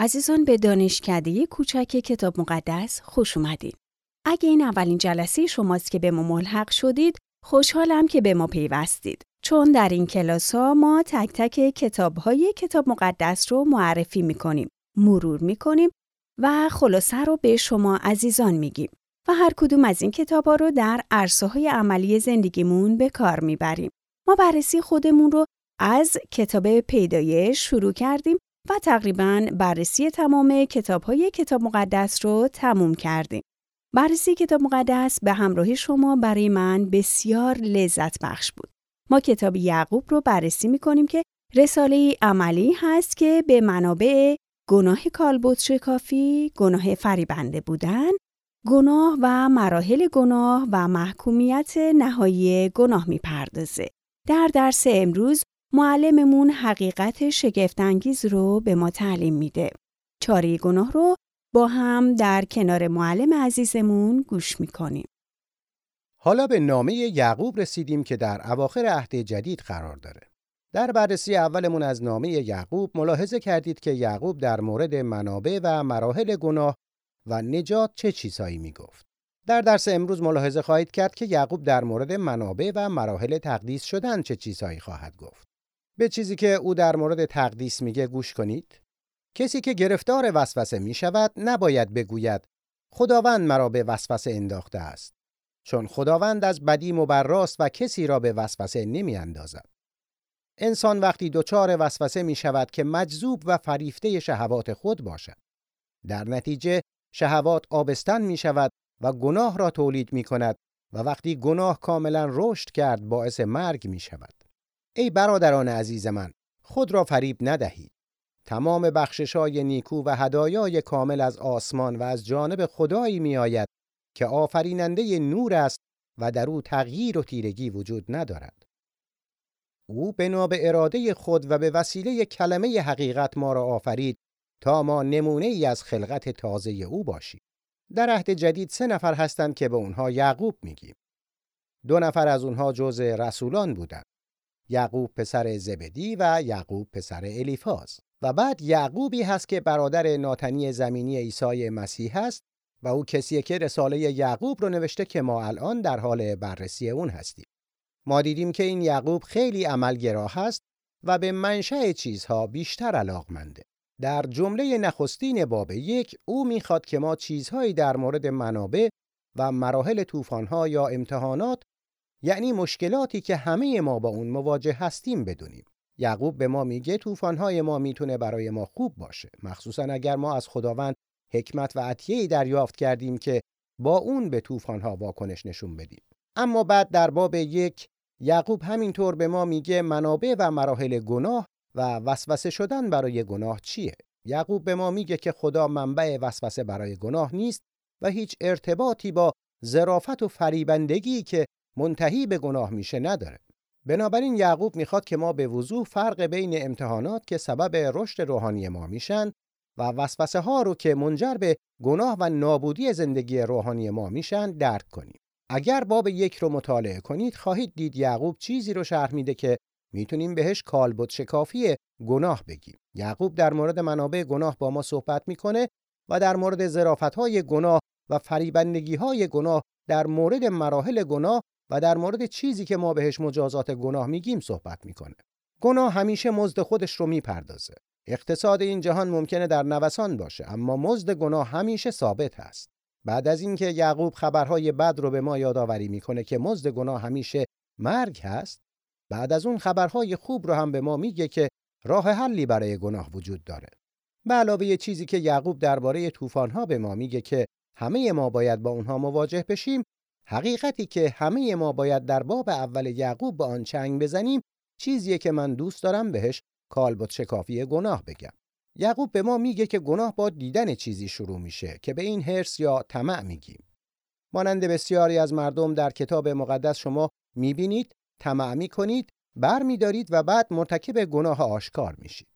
عزیزان به دانشکده کوچک کتاب مقدس خوش اومدید. اگه این اولین جلسه شماست که به ما ملحق شدید، خوشحالم که به ما پیوستید. چون در این کلاس ها ما تک تک کتاب های کتاب مقدس رو معرفی می‌کنیم، مرور می‌کنیم و خلاصه رو به شما عزیزان میگیم. و هر کدوم از این کتاب ها رو در عرصه های عملی زندگیمون به کار می‌بریم. ما بررسی خودمون رو از کتاب پیدایش شروع کردیم و تقریبا بررسی تمام کتاب های کتاب مقدس رو تموم کردیم. بررسی کتاب مقدس به همراه شما برای من بسیار لذت بخش بود. ما کتاب یعقوب رو بررسی می کنیم که رساله عملی هست که به منابع گناه کالبوت شکافی، گناه فریبنده بودن، گناه و مراحل گناه و محکومیت نهایی گناه می‌پردازه. در درس امروز معلممون حقیقت شگفتانگیز رو به ما تعلیم میده. چاره گناه رو با هم در کنار معلم عزیزمون گوش می‌کنیم. حالا به نامه یعقوب رسیدیم که در اواخر عهد جدید قرار داره. در بررسی اولمون از نامه یعقوب ملاحظه کردید که یعقوب در مورد منابع و مراحل گناه و نجات چه چیزهایی می‌گفت. در درس امروز ملاحظه خواهید کرد که یعقوب در مورد منابع و مراحل تقدیس شدن چه چیزهایی خواهد گفت. به چیزی که او در مورد تقدیس میگه گوش کنید. کسی که گرفتار وسوسه می شود نباید بگوید خداوند مرا به وسوسه انداخته است چون خداوند از بدی مبراست و کسی را به وسوسه نمی اندازد. انسان وقتی دچار وسوسه می شود که مجذوب و فریفته شهوات خود باشد. در نتیجه شهوات آبستن می شود و گناه را تولید می کند و وقتی گناه کاملا رشد کرد باعث مرگ می شود. ای برادران عزیز من خود را فریب ندهید. تمام بخششای نیکو و هدایای کامل از آسمان و از جانب خدایی می آید که آفریننده نور است و در او تغییر و تیرگی وجود ندارد. او بنا به اراده خود و به وسیله کلمه حقیقت ما را آفرید تا ما نمونه ای از خلقت تازه او باشیم. در عهد جدید سه نفر هستند که به اونها یعقوب میگیم. دو نفر از اونها جز رسولان بودند. یعقوب پسر زبدی و یعقوب پسر الیفاز. و بعد یعقوبی هست که برادر ناتنی زمینی عیسی مسیح است و او کسیه که رساله یعقوب رو نوشته که ما الان در حال بررسی اون هستیم. ما دیدیم که این یعقوب خیلی عملگرا هست و به منشأ چیزها بیشتر علاقمنده. در جمله نخستین باب یک او می‌خواد که ما چیزهایی در مورد منابع و مراحل طوفان‌ها یا امتحانات یعنی مشکلاتی که همه ما با اون مواجه هستیم بدونیم. یعقوب به ما میگه طوفان‌های ما می‌تونه برای ما خوب باشه مخصوصا اگر ما از خداوند حکمت و عطیه‌ای دریافت کردیم که با اون به طوفان‌ها واکنش نشون بدیم اما بعد در باب یک یعقوب همینطور به ما میگه منابع و مراحل گناه و وسوسه شدن برای گناه چیه یعقوب به ما میگه که خدا منبع وسوسه برای گناه نیست و هیچ ارتباطی با ظرافت و فریبندگی که منتهی به گناه میشه نداره بنابراین یعقوب می‌خواد که ما به وضوح فرق بین امتحانات که سبب رشد روحانی ما میشن و وسوسه ها رو که منجر به گناه و نابودی زندگی روحانی ما میشن درک کنیم. اگر باب یک رو مطالعه کنید خواهید دید یعقوب چیزی رو شرح میده که می‌تونیم بهش کالبد شکافی گناه بگیم. یعقوب در مورد منابع گناه با ما صحبت می‌کنه و در مورد ظرافت های گناه و فریبندگی های گناه در مورد مراحل گناه و در مورد چیزی که ما بهش مجازات گناه میگیم صحبت می‌کنه. گناه همیشه مزد خودش رو می‌پردازه. اقتصاد این جهان ممکنه در نوسان باشه اما مزد گناه همیشه ثابت هست. بعد از اینکه یعقوب خبرهای بد رو به ما یادآوری می‌کنه که مزد گناه همیشه مرگ هست، بعد از اون خبرهای خوب رو هم به ما میگه که راه حلی برای گناه وجود داره. به علاوه چیزی که یعقوب درباره طوفان‌ها به ما میگه که همه ما باید با اونها مواجه بشیم حقیقتی که همه ما باید در باب اول یعقوب به آن چنگ بزنیم چیزیه که من دوست دارم بهش کالبد شکافی گناه بگم. یعقوب به ما میگه که گناه با دیدن چیزی شروع میشه که به این هرس یا طمع میگیم. مانند بسیاری از مردم در کتاب مقدس شما می‌بینید طمع می‌کنید بر میدارید و بعد مرتکب گناه آشکار میشید.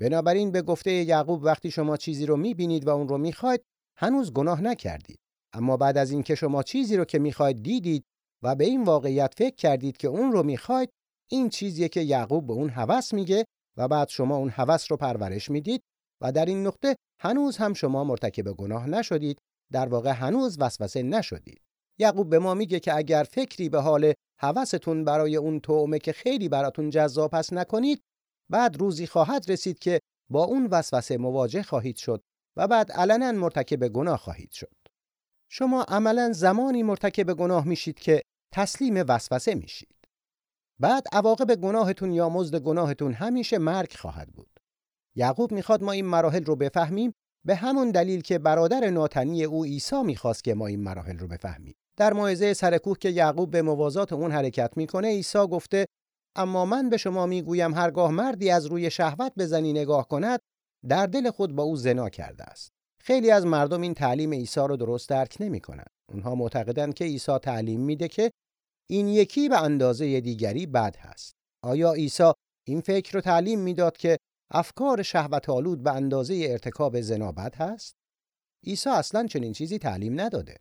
بنابراین به گفته یعقوب وقتی شما چیزی رو می‌بینید و اون رو می‌خواید هنوز گناه نکردید. اما بعد از اینکه شما چیزی رو که می‌خواید دیدید و به این واقعیت فکر کردید که اون رو می‌خواید این چیزیه که یعقوب به اون هوس میگه و بعد شما اون هوس رو پرورش می‌دید و در این نقطه هنوز هم شما مرتکب گناه نشدید در واقع هنوز وسوسه نشدید. یعقوب به ما میگه که اگر فکری به حال هوستون برای اون تومه که خیلی براتون جذاب پس نکنید بعد روزی خواهد رسید که با اون وسوسه مواجه خواهید شد و بعد علنا مرتکب گناه خواهید شد. شما عملا زمانی مرتکب گناه میشید که تسلیم وسوسه میشید. بعد عواقب گناهتون یا مزد گناهتون همیشه مرگ خواهد بود. یعقوب می‌خواد ما این مراحل رو بفهمیم به همون دلیل که برادر ناتنی او عیسی می‌خواست که ما این مراحل رو بفهمیم. در موعظه سرکوه که یعقوب به موازات اون حرکت می‌کنه عیسی گفته اما من به شما می‌گویم هرگاه مردی از روی شهوت به زنی نگاه کند در دل خود با او زنا کرده است. خیلی از مردم این تعلیم عیسی رو درست درک نمی‌کنن. اونها معتقدند که عیسی تعلیم میده که این یکی به اندازه دیگری بد هست. آیا عیسی این فکر رو تعلیم می‌داد که افکار شهوت آلود به اندازه ارتکاب زنا بد هست؟ عیسی اصلا چنین چیزی تعلیم نداده.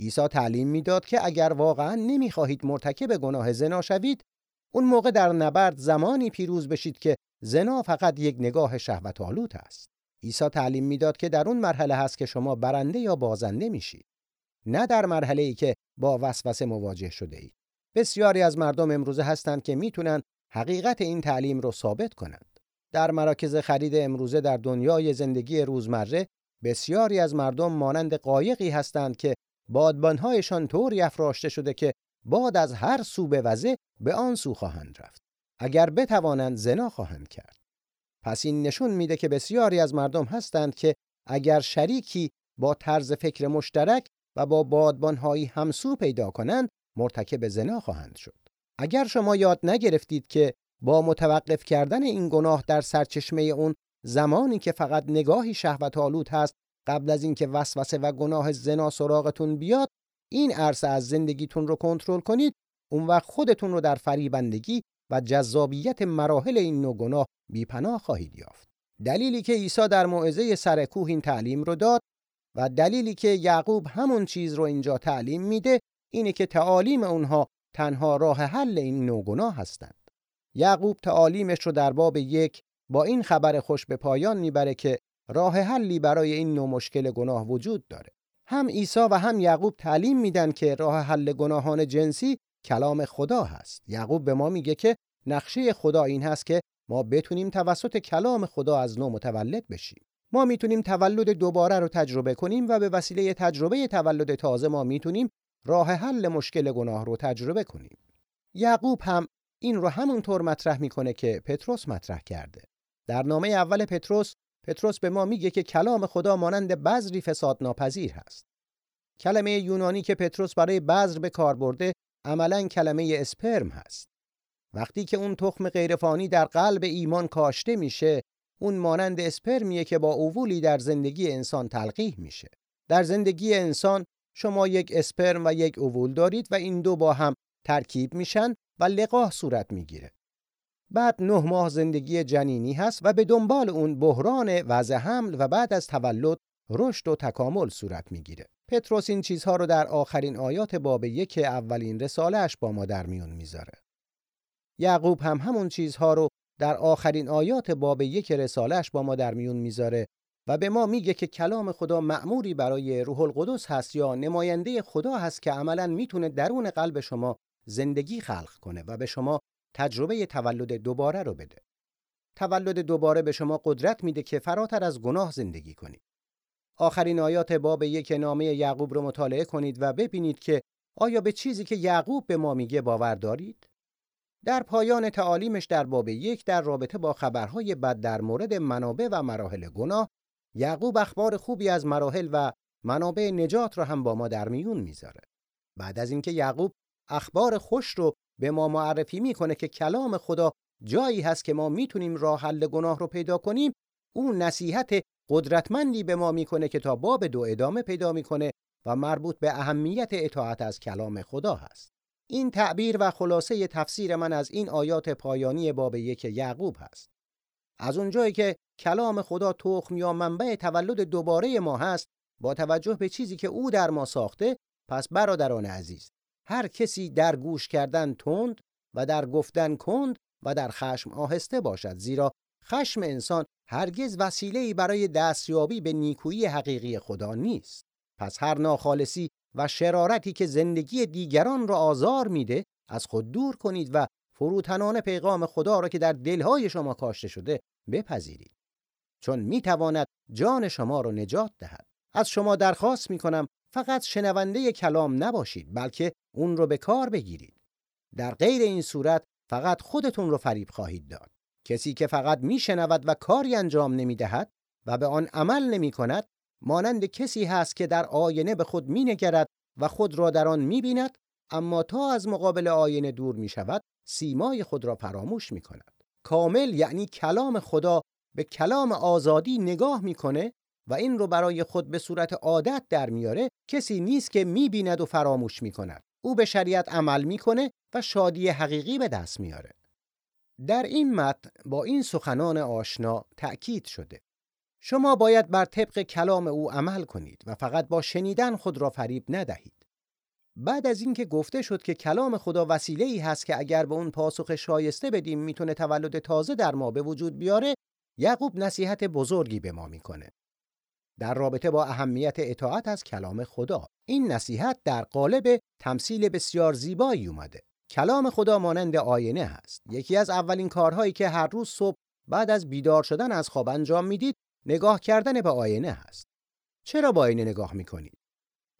عیسی تعلیم می‌داد که اگر واقعا نمی‌خواهید مرتکب گناه زنا شوید اون موقع در نبرد زمانی پیروز بشید که زنا فقط یک نگاه شهوت آلود است عیسی تعلیم می‌داد که در اون مرحله هست که شما برنده یا بازنده میشید نه در مرحله ای که با وسوسه مواجه شده اید. بسیاری از مردم امروزه هستند که می‌تونن حقیقت این تعلیم رو ثابت کنند. در مراکز خرید امروزه در دنیای زندگی روزمره بسیاری از مردم مانند قایقی هستند که بادبانهایشان طوری افراشته شده که باد از هر سو به وزه به آن سو خواهند رفت. اگر بتوانند زنا خواهند کرد. پس این نشون میده که بسیاری از مردم هستند که اگر شریکی با طرز فکر مشترک و با بادبانهایی همسو پیدا کنند مرتکب زنا خواهند شد. اگر شما یاد نگرفتید که با متوقف کردن این گناه در سرچشمه اون زمانی که فقط نگاهی شهوت آلود هست قبل از اینکه وسوسه و گناه زنا سراغتون بیاد این عرصه از زندگیتون رو کنترل کنید اون وقت خودتون رو در فریبندگی و جذابیت مراحل این نوع گناه بیپناه خواهید یافت. دلیلی که عیسی در موعظه سر کوه این تعلیم رو داد و دلیلی که یعقوب همون چیز رو اینجا تعلیم میده اینه که تعالیم اونها تنها راه حل این نوع گناه هستند. یعقوب تعالیمش رو در باب یک با این خبر خوش به پایان می‌بره که راه حلی برای این نوع مشکل گناه وجود داره. هم عیسی و هم یعقوب تعلیم میدن که راه حل گناهان جنسی کلام خدا هست. یعقوب به ما میگه که نقشه خدا این هست که ما بتونیم توسط کلام خدا از نو متولد بشیم. ما می‌تونیم تولد دوباره رو تجربه کنیم و به وسیله تجربه تولد تازه ما می‌تونیم راه حل مشکل گناه رو تجربه کنیم. یعقوب هم این رو همونطور مطرح می‌کنه که پتروس مطرح کرده. در نامه اول پتروس پتروس به ما میگه که کلام خدا مانند بذری فساد ناپذیر هست. کلمه یونانی که پتروس برای بذر به کار برده عملا کلمه اسپرم هست. وقتی که اون تخم غیرفانی در قلب ایمان کاشته میشه اون مانند اسپرمیه که با اوولی در زندگی انسان تلقیح میشه. در زندگی انسان شما یک اسپرم و یک اوول دارید و این دو با هم ترکیب میشن و لقاح صورت می‌گیره. بعد نه ماه زندگی جنینی هست و به دنبال اون بحران وضع حمل و بعد از تولد رشد و تکامل صورت می‌گیره. پتروس این چیزها رو در آخرین آیات باب یک اولین رسالهش با ما در میون می‌ذاره. یعقوب هم همون چیزها رو در آخرین آیات باب یک رسالهش با ما در میون می‌ذاره و به ما میگه که کلام خدا مأموری برای روح القدس هست یا نماینده خدا هست که عملا می‌تونه درون قلب شما زندگی خلق کنه و به شما تجربه تولد دوباره رو بده. تولد دوباره به شما قدرت میده که فراتر از گناه زندگی کنید. آخرین آیات باب یک نامه یعقوب رو مطالعه کنید و ببینید که آیا به چیزی که یعقوب به ما میگه باور دارید؟ در پایان تعالیمش در باب یک در رابطه با خبرهای بد در مورد منابع و مراحل گناه یعقوب اخبار خوبی از مراحل و منابع نجات رو هم با ما در میون می‌ذاره. بعد از اینکه یعقوب اخبار خوش رو به ما معرفی می‌کنه که کلام خدا جایی هست که ما می‌تونیم راه حل گناه رو پیدا کنیم اون نصیحت قدرتمندی به ما می‌کنه که تا باب دو ادامه پیدا می‌کنه و مربوط به اهمیت اطاعت از کلام خدا هست این تعبیر و خلاصه تفسیر من از این آیات پایانی باب یک یعقوب هست از اونجایی که کلام خدا تخم یا منبع تولد دوباره ما هست با توجه به چیزی که او در ما ساخته پس برادران عزیز هر کسی در گوش کردن تند و در گفتن کند و در خشم آهسته باشد زیرا خشم انسان هرگز وسیله‌ای برای دستیابی به نیکویی حقیقی خدا نیست. پس هر ناخالصی و شرارتی که زندگی دیگران را آزار میده از خود دور کنید و فروتنان پیغام خدا را که در دلهای شما کاشته شده بپذیرید. چون می‌تواند جان شما را نجات دهد. از شما درخواست می‌کنم فقط شنونده کلام نباشید بلکه اون رو به کار بگیرید. در غیر این صورت فقط خودتون رو فریب خواهید داد. کسی که فقط میشنود و کاری انجام نمی‌دهد و به آن عمل نمی کند مانند کسی هست که در آینه به خود مینگرد و خود را در آن می‌بیند اما تا از مقابل آینه دور می شود سیمای خود را فراموش می کند. کامل یعنی کلام خدا به کلام آزادی نگاه می‌کنه و این رو برای خود به صورت عادت در میاره کسی نیست که می‌بیند و فراموش می‌کند. او به شریعت عمل می‌کنه و شادی حقیقی به دست میاره در این متن با این سخنان آشنا تأکید شده. شما باید بر طبق کلام او عمل کنید و فقط با شنیدن خود را فریب ندهید. بعد از اینکه گفته شد که کلام خدا وسیله ای هست که اگر به اون پاسخ شایسته بدیم می‌تونه تولد تازه در ما به وجود بیاره یعقوب نصیحت بزرگی به ما می‌کنه. در رابطه با اهمیت اطاعت از کلام خدا این نصیحت در قالب تمثیل بسیار زیبایی اومده. کلام خدا مانند آینه هست. یکی از اولین کارهایی که هر روز صبح بعد از بیدار شدن از خواب انجام می‌دید نگاه کردن به آینه هست چرا با آینه نگاه می‌کنید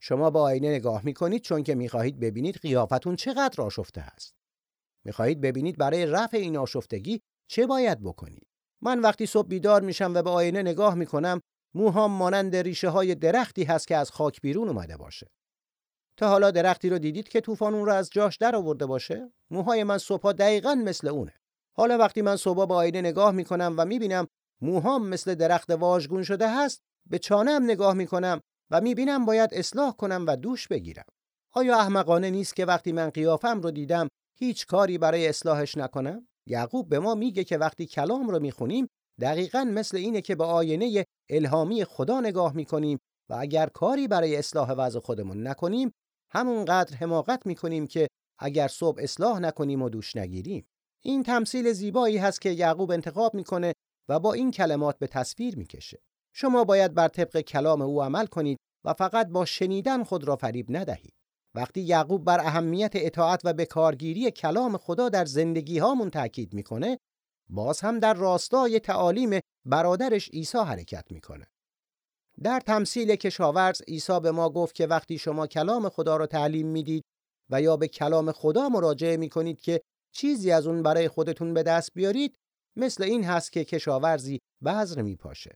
شما با آینه نگاه می‌کنید چون که می‌خواهید ببینید قیافتون چقدر آشفته است می‌خواهید ببینید برای رفع این آشفتگی چه باید بکنید من وقتی صبح بیدار میشم و به آینه نگاه می‌کنم موهام مانند ریشه های درختی هست که از خاک بیرون اومده باشه. تا حالا درختی رو دیدید که طوفان اون رو از جاش در آورده باشه؟ موهای من صبحا دقیقا مثل اونه. حالا وقتی من صبح با آینه نگاه می‌کنم و می‌بینم موهام مثل درخت واژگون شده هست، به چانم نگاه می‌کنم و می‌بینم باید اصلاح کنم و دوش بگیرم. آیا احمقانه نیست که وقتی من قیافم رو دیدم هیچ کاری برای اصلاحش نکنم؟ یعقوب به ما میگه که وقتی کلام رو می‌خونیم دقیقا مثل اینه که به آینه الهامی خدا نگاه می‌کنیم و اگر کاری برای اصلاح وضع خودمون نکنیم همونقدر حماقت می‌کنیم که اگر صبح اصلاح نکنیم و دوش نگیریم این تمثیل زیبایی هست که یعقوب انتخاب می‌کنه و با این کلمات به تصویر می‌کشه شما باید بر طبق کلام او عمل کنید و فقط با شنیدن خود را فریب ندهید وقتی یعقوب بر اهمیت اطاعت و به کارگیری کلام خدا در زندگی هامون تاکید می‌کنه باز هم در راستای تعالیم برادرش عیسی حرکت می‌کنه. در تمثیل کشاورز عیسی به ما گفت که وقتی شما کلام خدا را تعلیم می‌دید و یا به کلام خدا مراجعه می‌کنید که چیزی از اون برای خودتون به دست بیارید مثل این هست که کشاورزی بذر میپاشه.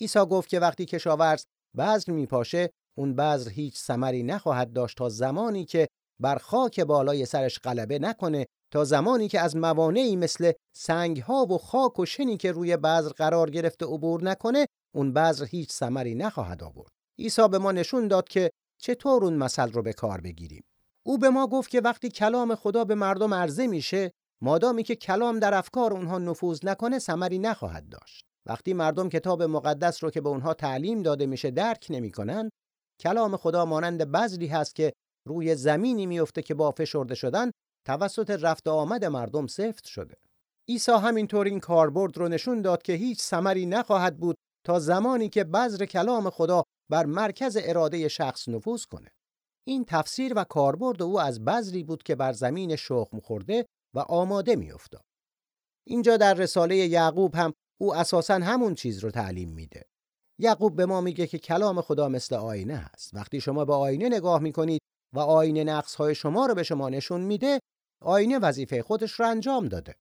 عیسی گفت که وقتی کشاورز بذر میپاشه اون بذر هیچ ثمری نخواهد داشت تا زمانی که بر خاک بالای سرش غلبه نکنه تا زمانی که از موانعی مثل سنگ ها و خاک و شنی که روی بذر قرار گرفته عبور نکنه اون بذر هیچ ثمری نخواهد آورد عیسی به ما نشون داد که چطور اون مثل رو به کار بگیریم او به ما گفت که وقتی کلام خدا به مردم عرضه میشه مادامی که کلام در افکار اونها نفوذ نکنه ثمری نخواهد داشت وقتی مردم کتاب مقدس رو که به اونها تعلیم داده میشه درک نمی‌کنن کلام خدا مانند بذری هست که روی زمینی میفته که با فشرده شدن توسط رفت آمد مردم سفت شده. عیسی همینطور این کاربرد رو نشون داد که هیچ ثمری نخواهد بود تا زمانی که بذر کلام خدا بر مرکز اراده شخص نفوذ کنه. این تفسیر و کاربرد او از بذری بود که بر زمین شخم خورده و آماده میافتاد. اینجا در رساله یعقوب هم او اساسا همون چیز رو تعلیم میده. یعقوب به ما میگه که کلام خدا مثل آینه هست. وقتی شما به آینه نگاه می‌کنید و آینه نقص شما رو به شما نشون میده، آینه وظیفه خودش رو انجام داده.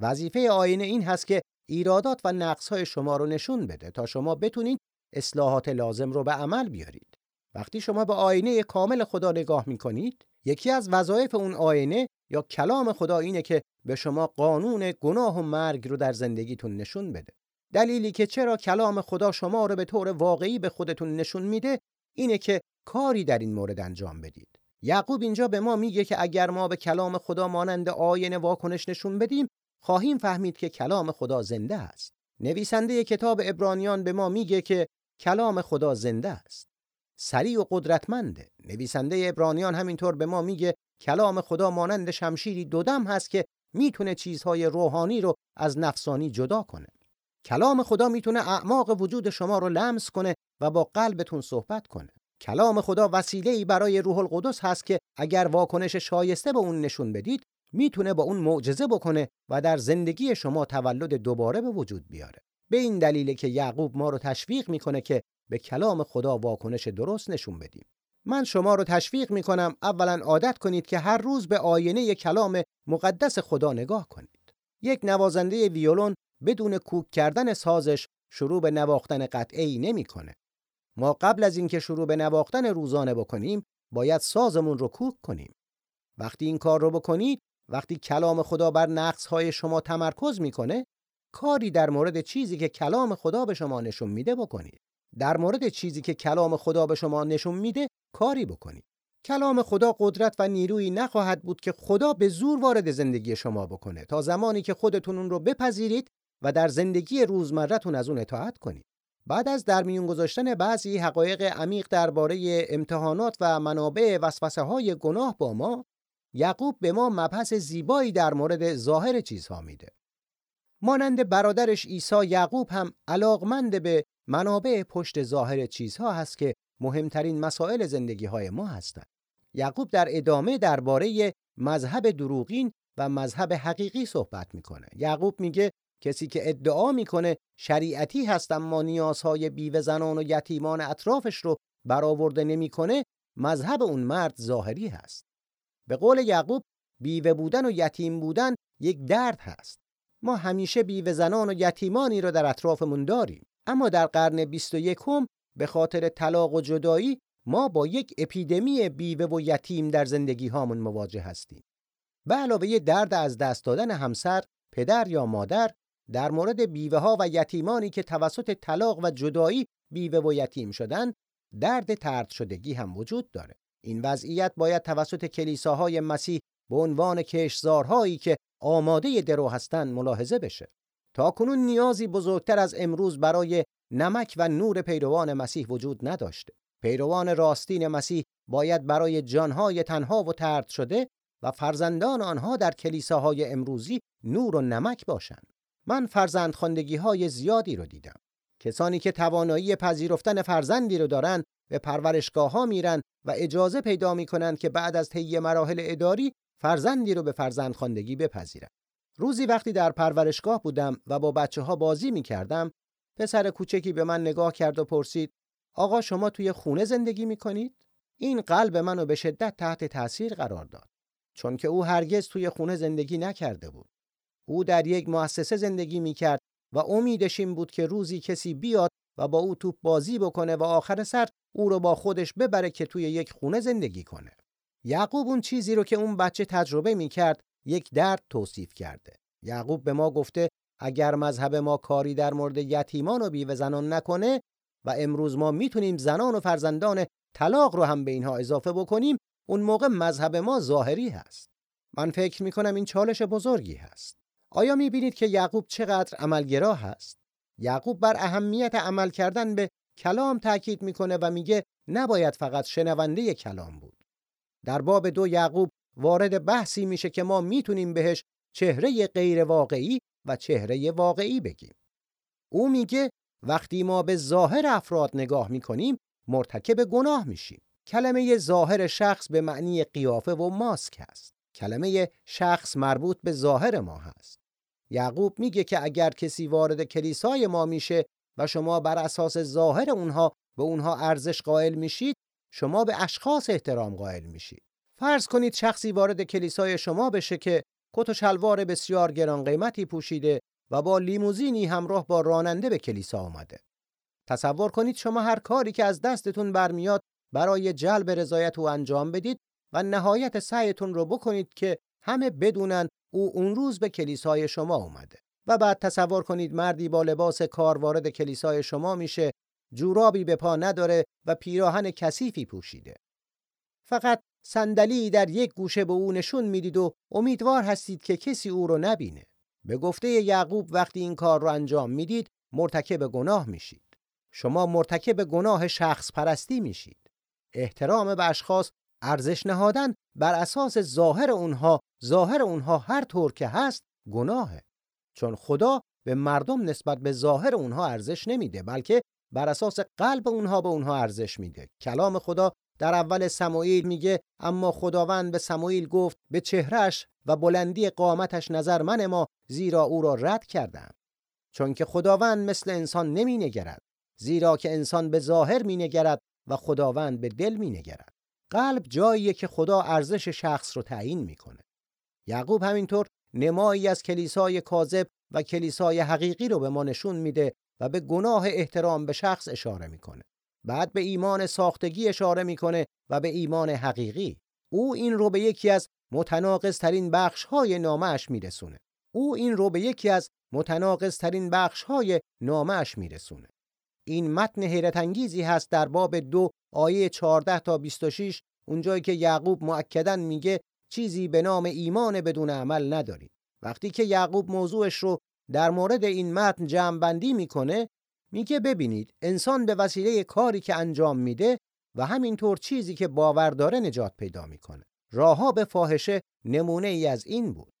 وظیفه آینه این هست که ایرادات و نقصهای شما رو نشون بده تا شما بتونید اصلاحات لازم رو به عمل بیارید. وقتی شما به آینه کامل خدا نگاه می‌کنید، یکی از وظایف اون آینه یا کلام خدا اینه که به شما قانون گناه و مرگ رو در زندگیتون نشون بده. دلیلی که چرا کلام خدا شما رو به طور واقعی به خودتون نشون میده اینه که کاری در این مورد انجام بدید. یعقوب اینجا به ما میگه که اگر ما به کلام خدا مانند آینه واکنش نشون بدیم خواهیم فهمید که کلام خدا زنده است نویسنده کتاب ابرانیان به ما میگه که کلام خدا زنده است سریع و قدرتمنده نویسنده ابرانیان همینطور به ما میگه کلام خدا مانند شمشیری دودم هست که می‌تونه چیزهای روحانی رو از نفسانی جدا کنه کلام خدا می‌تونه اعماق وجود شما رو لمس کنه و با قلبتون صحبت کنه. کلام خدا وسیله‌ای برای روح القدس هست که اگر واکنش شایسته به اون نشون بدید می‌تونه با اون معجزه بکنه و در زندگی شما تولد دوباره به وجود بیاره. به این دلیله که یعقوب ما رو تشویق می‌کنه که به کلام خدا واکنش درست نشون بدیم. من شما رو تشویق می‌کنم اولا عادت کنید که هر روز به آینه کلام مقدس خدا نگاه کنید. یک نوازنده ویولون بدون کوک کردن سازش شروع به نواختن قطعی نمی‌کنه. ما قبل از اینکه شروع به نواختن روزانه بکنیم باید سازمون رو کوک کنیم. وقتی این کار رو بکنید وقتی کلام خدا بر نقص های شما تمرکز می‌کنه کاری در مورد چیزی که کلام خدا به شما نشون میده بکنید. در مورد چیزی که کلام خدا به شما نشون میده کاری بکنید. کلام خدا قدرت و نیرویی نخواهد بود که خدا به زور وارد زندگی شما بکنه تا زمانی که خودتون اون رو بپذیرید و در زندگی روزمرهتون از اون اطاعت کنید. بعد از در میون گذاشتن بعضی حقایق عمیق درباره امتحانات و منابع وسوسه های گناه با ما، یعقوب به ما مبحث زیبایی در مورد ظاهر چیزها میده. مانند برادرش عیسی یعقوب هم علاقمند به منابع پشت ظاهر چیزها هست که مهمترین مسائل زندگی های ما هستند. یعقوب در ادامه درباره مذهب دروغین و مذهب حقیقی صحبت می‌کنه. یعقوب میگه کسی که ادعا می‌کنه شریعتی هست اما نیازهای بیوه زنان و یتیمان اطرافش رو برآورده نمی‌کنه مذهب اون مرد ظاهری هست به قول یعقوب بیوه بودن و یتیم بودن یک درد هست ما همیشه بیوه زنان و یتیمانی رو در اطرافمون داریم اما در قرن 21 به خاطر طلاق و جدایی ما با یک اپیدمی بیوه و یتیم در زندگی هامون مواجه هستیم. به علاوه درد از دست دادن همسر، پدر یا مادر در مورد بیوه ها و یتیمانی که توسط طلاق و جدایی بیوه و یتیم شدن درد ترد شدگی هم وجود داره این وضعیت باید توسط کلیساهای مسیح به عنوان کشزارهایی که آماده درو هستند ملاحظه بشه تا کنون نیازی بزرگتر از امروز برای نمک و نور پیروان مسیح وجود نداشته پیروان راستین مسیح باید برای جانهای تنها و ترد شده و فرزندان آنها در کلیساهای امروزی نور و نمک باشند من فرزند های زیادی رو دیدم. کسانی که توانایی پذیرفتن فرزندی رو دارن به پرورشگاه ها میرن و اجازه پیدا می‌کنن که بعد از طی مراحل اداری فرزندی رو به فرزند خاندگی بپذیرن. روزی وقتی در پرورشگاه بودم و با بچه ها بازی می‌کردم پسر کوچکی به من نگاه کرد و پرسید آقا شما توی خونه زندگی می‌کنید؟ این قلب منو به شدت تحت تاثیر قرار داد چون که او هرگز توی خونه زندگی نکرده بود. او در یک مؤسسه زندگی می کرد و امیدش این بود که روزی کسی بیاد و با او توپ بازی بکنه و آخر سر او رو با خودش ببره که توی یک خونه زندگی کنه. یعقوب اون چیزی رو که اون بچه تجربه می کرد یک درد توصیف کرده. یعقوب به ما گفته اگر مذهب ما کاری در مورد یتیمان و بیوه زنان نکنه و امروز ما می‌تونیم زنان و فرزندان طلاق رو هم به اینها اضافه بکنیم اون موقع مذهب ما ظاهری هست. من فکر می کنم این چالش بزرگی هست. آیا می بینید که یعقوب چقدر عملگرا هست؟ یعقوب بر اهمیت عمل کردن به کلام تاکید می‌کنه و میگه نباید فقط شنونده کلام بود. در باب دو یعقوب وارد بحثی میشه که ما می‌تونیم بهش چهره غیر واقعی و چهره واقعی بگیم. او میگه وقتی ما به ظاهر افراد نگاه می‌کنیم مرتکب گناه میشیم. کلمه ظاهر شخص به معنی قیافه و ماسک است. کلمه شخص مربوط به ظاهر ما هست. یعقوب میگه که اگر کسی وارد کلیسای ما میشه و شما بر اساس ظاهر اونها به اونها ارزش قائل میشید شما به اشخاص احترام قائل میشید فرض کنید شخصی وارد کلیسای شما بشه که کت و شلوار بسیار گران قیمتی پوشیده و با لیموزینی همراه با راننده به کلیسا آمده. تصور کنید شما هر کاری که از دستتون برمیاد برای جلب رضایت او انجام بدید و نهایت سعیتون رو بکنید که همه بدونن او اون روز به کلیسای شما اومده. و بعد تصور کنید مردی با لباس کار وارد کلیسای شما میشه جورابی به پا نداره و پیراهن کثیفی پوشیده. فقط صندلی در یک گوشه به او نشون می‌دید و امیدوار هستید که کسی او رو نبینه. به گفته یعقوب وقتی این کار رو انجام می‌دید مرتکب گناه میشید. شما مرتکب گناه شخص پرستی میشید. احترام به اشخاص ارزش نهادن بر اساس ظاهر اونها ظاهر اونها هر طور که هست گناهه. چون خدا به مردم نسبت به ظاهر اونها ارزش نمیده بلکه بر اساس قلب اونها به اونها ارزش میده. کلام خدا در اول سموئیل میگه اما خداوند به سموئیل گفت به چهرش و بلندی قامتش نظر من ما زیرا او را رد کردم. چون که خداوند مثل انسان نمی نگرد زیرا که انسان به ظاهر می نگرد و خداوند به دل می نگرد قلب جاییه که خدا ارزش شخص رو تعیین می‌کنه. یعقوب همینطور نمایی از کلیسای کاذب و کلیسای حقیقی رو به ما نشون میده و به گناه احترام به شخص اشاره می‌کنه. بعد به ایمان ساختگی اشاره می‌کنه و به ایمان حقیقی. او این رو به یکی از متناقض ترین بخش های نامش میرسونه. او این رو به یکی از متناقض ترین بخش های نامش میرسونه. این متن حیرت انگیزی هست در باب دو آیه 14 تا 26 اونجایی که یعقوب مؤکدا میگه چیزی به نام ایمان بدون عمل ندارید وقتی که یعقوب موضوعش رو در مورد این متن جمع بندی می‌کنه میگه ببینید انسان به وسیله کاری که انجام میده و همینطور چیزی که باور داره نجات پیدا می‌کنه. راها به فاحشه نمونه ای از این بود.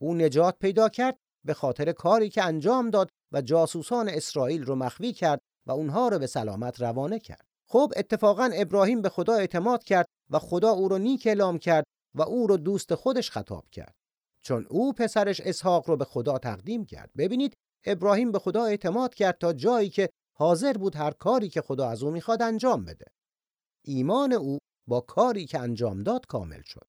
او نجات پیدا کرد به خاطر کاری که انجام داد و جاسوسان اسرائیل رو مخفی کرد و اونها رو به سلامت روانه کرد. خب اتفاقا ابراهیم به خدا اعتماد کرد و خدا او رو نیک اعلام کرد و او رو دوست خودش خطاب کرد. چون او پسرش اسحاق رو به خدا تقدیم کرد. ببینید ابراهیم به خدا اعتماد کرد تا جایی که حاضر بود هر کاری که خدا از او می‌خواد انجام بده. ایمان او با کاری که انجام داد کامل شد.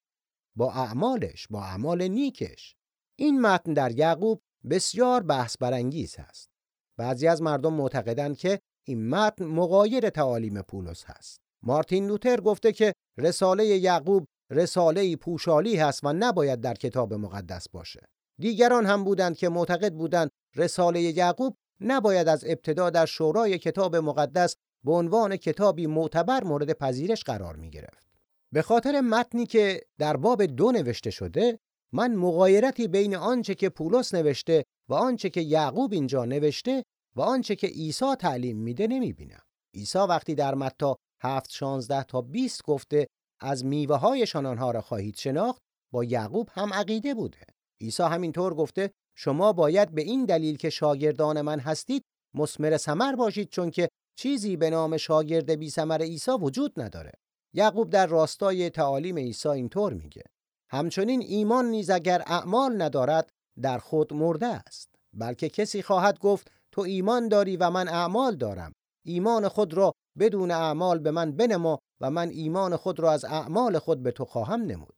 با اعمالش با اعمال نیکش. این متن در یعقوب بسیار بحث برانگیز است بعضی از مردم معتقدند که این متن مغایر تعالیم پولس هست. مارتین لوتر گفته که رساله یعقوب رساله پوشالی هست و نباید در کتاب مقدس باشه. دیگران هم بودند که معتقد بودند رساله یعقوب نباید از ابتدا در شورای کتاب مقدس به عنوان کتابی معتبر مورد پذیرش قرار می گرفت. به خاطر متنی که در باب دو نوشته شده من مغایرتی بین آنچه که پولس نوشته و آنچه که یعقوب اینجا نوشته و آنچه که عیسی تعلیم میده نمی‌بینم. عیسی وقتی در متی 7 16 تا 20 گفته از میوه هایشان آنها را خواهید شناخت با یعقوب هم عقیده بوده. عیسی همینطور گفته شما باید به این دلیل که شاگردان من هستید مسمر ثمر باشید چون که چیزی به نام شاگرد بی ثمر عیسی وجود نداره. یعقوب در راستای تعالیم عیسی اینطور میگه همچنین ایمان نیز اگر اعمال ندارد در خود مرده است. بلکه کسی خواهد گفت تو ایمان داری و من اعمال دارم. ایمان خود را بدون اعمال به من بنما و من ایمان خود را از اعمال خود به تو خواهم نمود.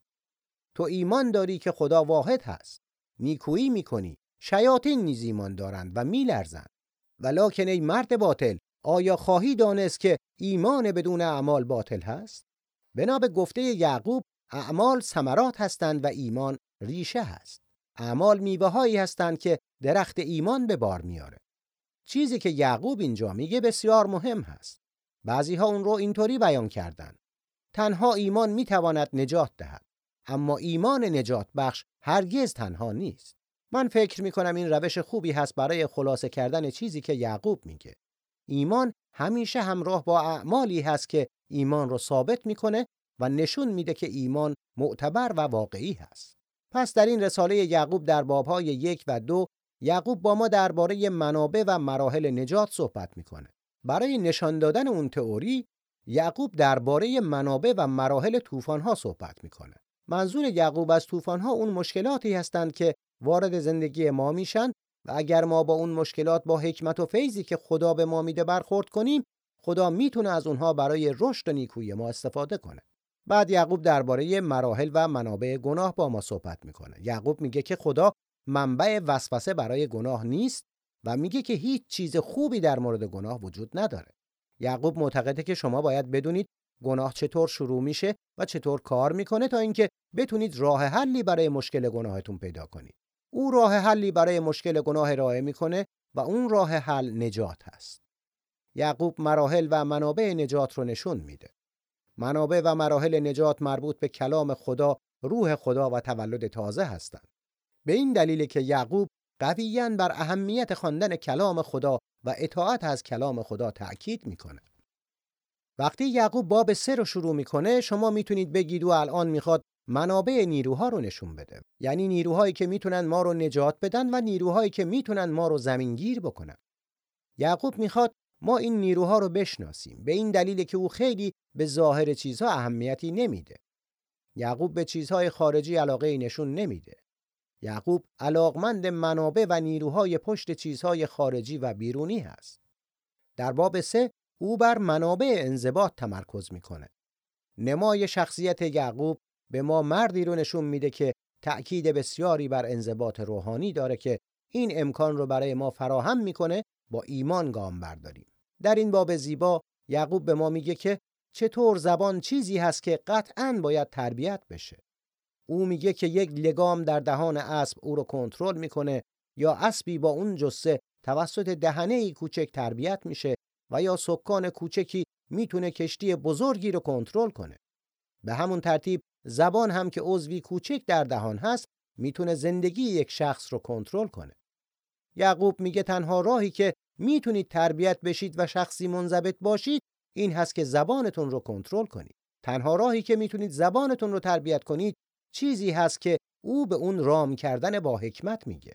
تو ایمان داری که خدا واحد هست. نیکویی می‌کنی. شیاطین نیز ایمان دارند و میلرزند. ولکن ای مرد باطل آیا خواهی دانست که ایمان بدون اعمال باطل هست؟ بنا به گفته یعقوب اعمال ثمرات هستند و ایمان ریشه هست. اعمال میوه هایی هستند که درخت ایمان به بار میاره چیزی که یعقوب اینجا میگه بسیار مهم هست. بعضی ها اون رو اینطوری بیان کردن. تنها ایمان می‌تواند نجات دهد. اما ایمان نجات بخش هرگز تنها نیست. من فکر می‌کنم این روش خوبی هست برای خلاصه کردن چیزی که یعقوب میگه. ایمان همیشه همراه با اعمالی هست که ایمان رو ثابت می‌کنه و نشون میده که ایمان معتبر و واقعی هست. پس در این رساله یعقوب در بابهای یک و دو یعقوب با ما درباره منابع و مراحل نجات صحبت می‌کنه. برای نشان دادن اون تئوری یعقوب درباره منابع و مراحل طوفان‌ها صحبت می‌کنه. منظور یعقوب از طوفان‌ها اون مشکلاتی هستند که وارد زندگی ما میشن و اگر ما با اون مشکلات با حکمت و فیضی که خدا به ما میده برخورد کنیم خدا می‌تونه از اونها برای رشد و نیکویی ما استفاده کنه. بعد یعقوب درباره مراحل و منابع گناه با ما صحبت می‌کنه. یعقوب میگه که خدا منبع وسوسه برای گناه نیست و میگه که هیچ چیز خوبی در مورد گناه وجود نداره. یعقوب معتقده که شما باید بدونید گناه چطور شروع میشه و چطور کار می‌کنه تا اینکه بتونید راه حلی برای مشکل گناهتون پیدا کنید. او راه حلی برای مشکل گناه ارائه می‌کنه و اون راه حل نجات هست. یعقوب مراحل و منابع نجات رو نشون میده. منابع و مراحل نجات مربوط به کلام خدا روح خدا و تولد تازه هستند. به این دلیل که یعقوب قویا بر اهمیت خواندن کلام خدا و اطاعت از کلام خدا تأکید می‌کنه وقتی یعقوب باب سه رو شروع می‌کنه شما می‌تونید بگید او الان می‌خواد منابع نیروها رو نشون بده. یعنی نیروهایی که می‌تونن ما رو نجات بدن و نیروهایی که می‌تونن ما رو زمینگیر بکنن. یعقوب می‌خواد ما این نیروها رو بشناسیم. به این دلیل که او خیلی به ظاهر چیزها اهمیتی نمیده. یعقوب به چیزهای خارجی علاقه نشون نمیده. یعقوب علاقمند منابع و نیروهای پشت چیزهای خارجی و بیرونی هست. در باب سه او بر منابع انضباط تمرکز می‌کنه نمای شخصیت یعقوب به ما مردی رو نشون میده که تأکید بسیاری بر انضباط روحانی داره که این امکان رو برای ما فراهم می‌کنه با ایمان گام برداریم. در این باب زیبا یعقوب به ما میگه که چطور زبان چیزی هست که قطعا باید تربیت بشه؟ او میگه که یک لگام در دهان اسب او رو کنترل می‌کنه یا اسبی با اون جسه توسط دهنه ای کوچک تربیت میشه و یا سکان کوچکی می‌تونه کشتی بزرگی رو کنترل کنه. به همون ترتیب زبان هم که عضوی کوچک در دهان هست می‌تونه زندگی یک شخص رو کنترل کنه. یعقوب میگه تنها راهی که می‌تونید تربیت بشید و شخصی منضبط باشید این هست که زبانتون رو کنترل کنید. تنها راهی که می‌تونید زبانتون رو تربیت کنید چیزی هست که او به اون رام کردن با حکمت میگه.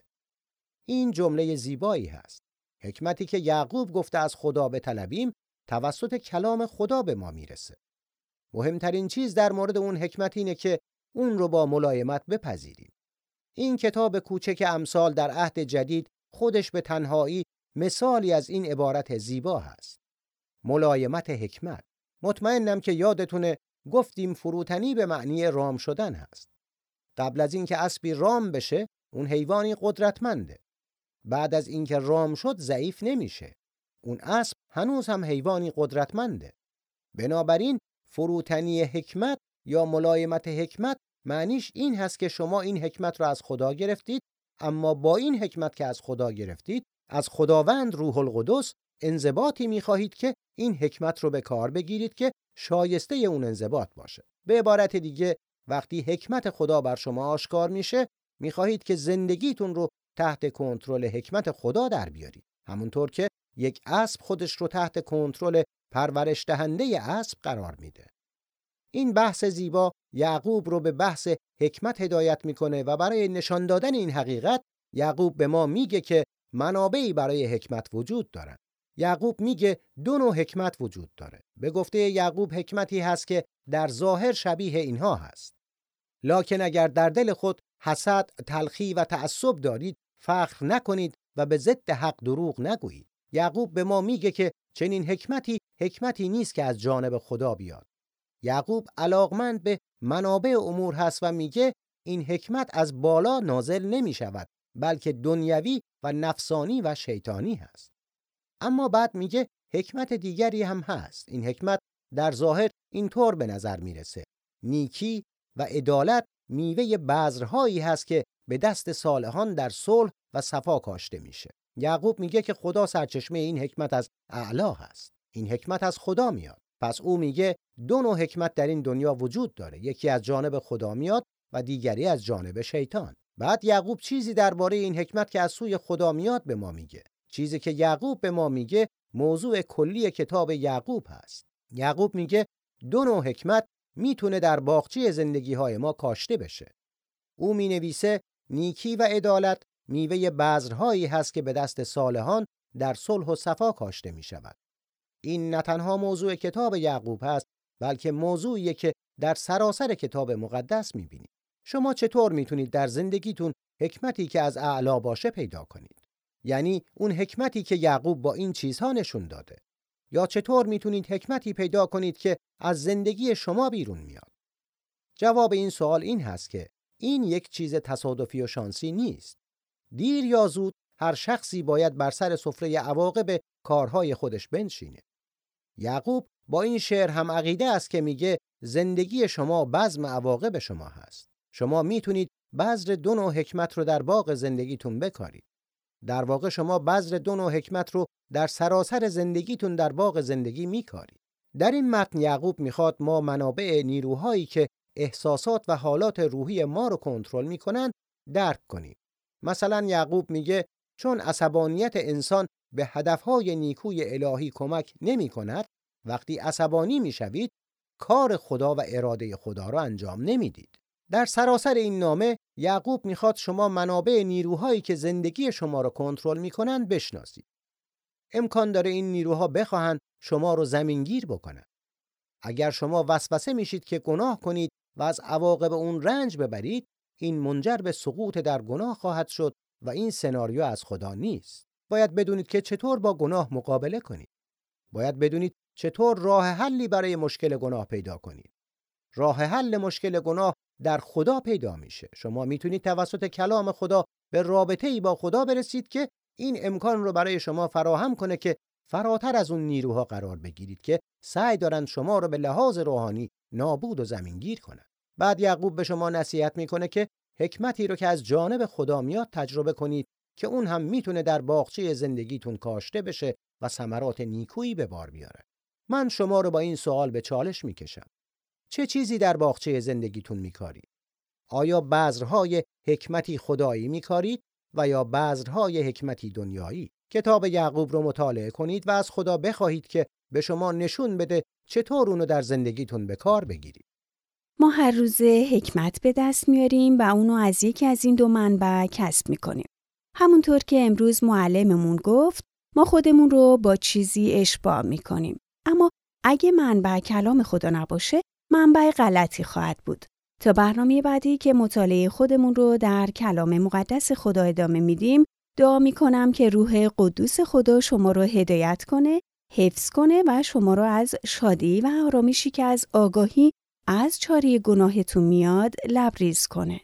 این جمله زیبایی هست. حکمتی که یعقوب گفته از خدا به طلبیم توسط کلام خدا به ما می‌رسه. مهمترین چیز در مورد اون حکمت اینه که اون رو با ملایمت بپذیریم. این کتاب کوچک امثال در عهد جدید خودش به تنهایی مثالی از این عبارت زیبا هست. ملایمت حکمت. مطمئنم که یادتونه گفتیم فروتنی به معنی رام شدن هست. قبل از اینکه اسبی رام بشه اون حیوانی قدرتمنده. بعد از اینکه رام شد ضعیف نمیشه. اون اسب هنوز هم حیوانی قدرتمنده. بنابراین فروتنی حکمت یا ملایمت حکمت معنیش این هست که شما این حکمت را از خدا گرفتید اما با این حکمت که از خدا گرفتید از خداوند روح القدس انضباطی می‌خواهید که این حکمت رو به کار بگیرید که شایسته اون انضباط باشه. به عبارت دیگه وقتی حکمت خدا بر شما آشکار میشه می‌خواهید که زندگیتون رو تحت کنترل حکمت خدا در بیارید. همونطور که یک اسب خودش رو تحت کنترل پرورش دهنده اسب قرار میده. این بحث زیبا یعقوب رو به بحث حکمت هدایت می‌کنه و برای نشان دادن این حقیقت یعقوب به ما میگه که منابعی برای حکمت وجود دارن. یعقوب میگه دو نوع حکمت وجود داره. به گفته یعقوب حکمتی هست که در ظاهر شبیه اینها هست. لکن اگر در دل خود حسد، تلخی و تعصب دارید فخر نکنید و به ضد حق دروغ نگویید. یعقوب به ما میگه که چنین حکمتی حکمتی نیست که از جانب خدا بیاد. یعقوب علاقمند به منابع امور هست و میگه این حکمت از بالا نازل نمی شود بلکه دنیوی و نفسانی و شیطانی هست. اما بعد میگه حکمت دیگری هم هست. این حکمت در ظاهر اینطور به نظر می‌رسه. نیکی و عدالت میوه بذرهایی هست که به دست صالحان در صلح و صفا کاشته میشه. یعقوب میگه که خدا سرچشمه این حکمت از اعلا هست. این حکمت از خدا میاد. پس او میگه دو نوع حکمت در این دنیا وجود داره. یکی از جانب خدا میاد و دیگری از جانب شیطان. بعد یعقوب چیزی درباره این حکمت که از سوی خدا میاد به ما میگه. چیزی که یعقوب به ما میگه موضوع کلی کتاب یعقوب هست. یعقوب میگه دو نوع حکمت می‌تونه در باغچه زندگی های ما کاشته بشه. او می‌نویسه نیکی و عدالت میوه بذرهایی هست که به دست صالحان در صلح و صفا کاشته می شود. این نه تنها موضوع کتاب یعقوب هست بلکه موضوعیه که در سراسر کتاب مقدس می‌بینید. شما چطور می‌تونید در زندگیتون حکمتی که از اعلا باشه پیدا کنید؟ یعنی اون حکمتی که یعقوب با این چیزها نشون داده. یا چطور می‌تونید حکمتی پیدا کنید که از زندگی شما بیرون میاد؟ جواب این سوال این هست که این یک چیز تصادفی و شانسی نیست. دیر یا زود هر شخصی باید بر سر سفره عواقب کارهای خودش بنشینه. یعقوب با این شعر هم عقیده است که میگه زندگی شما بزم عواقب شما هست. شما می‌تونید بذر دو نوع حکمت رو در باغ زندگیتون بکارید. در واقع شما بذر دو نوع حکمت رو در سراسر زندگیتون در باغ زندگی میکارید. در این متن یعقوب می‌خواد ما منابع نیروهایی که احساسات و حالات روحی ما رو کنترل می‌کنن درک کنیم. مثلا یعقوب میگه چون عصبانیت انسان به هدفهای نیکوی الهی کمک نمی کند وقتی عصبانی می‌شوید کار خدا و اراده خدا را انجام نمی‌دید در سراسر این نامه یعقوب می‌خواد شما منابع نیروهایی که زندگی شما رو کنترل می‌کنن بشناسید. امکان داره این نیروها بخواهند شما رو زمینگیر بکنن. اگر شما وسوسه میشید که گناه کنید و از عواقب اون رنج ببرید، این منجر به سقوط در گناه خواهد شد و این سناریو از خدا نیست. باید بدونید که چطور با گناه مقابله کنید. باید بدونید چطور راه حلی برای مشکل گناه پیدا کنید. راه حل مشکل گناه در خدا پیدا میشه. شما می‌تونید توسط کلام خدا به رابطه ای با خدا برسید که این امکان رو برای شما فراهم کنه که فراتر از اون نیروها قرار بگیرید که سعی دارند شما رو به لحاظ روحانی نابود و زمینگیر کنند. بعد یعقوب به شما نصیحت می‌کنه که حکمتی رو که از جانب خدا میاد تجربه کنید که اون هم می‌تونه در باغچه زندگیتون کاشته بشه و ثمرات نیکویی به بار بیاره. من شما رو با این سوال به چالش می‌کشم. چه چیزی در باغچه زندگیتون میکارید؟ آیا بذرهای حکمتی خدایی میکارید و یا بذرهای حکمتی دنیایی؟ کتاب یعقوب رو مطالعه کنید و از خدا بخواهید که به شما نشون بده چطور اونو در زندگیتون به کار بگیرید. ما هر روز حکمت به دست میاریم و اونو از یکی از این دو منبع کسب می‌کنیم. همونطور که امروز معلممون گفت ما خودمون رو با چیزی اشباع می‌کنیم. اما اگه منبع کلام خدا نباشه منبع غلطی خواهد بود. تا برنامه بعدی که مطالعه خودمون رو در کلام مقدس خدا ادامه میدیم دعا می‌کنم که روح قدوس خدا شما رو هدایت کنه حفظ کنه و شما رو از شادی و آرامشی که از آگاهی از چاری گناهتون میاد لبریز کنه.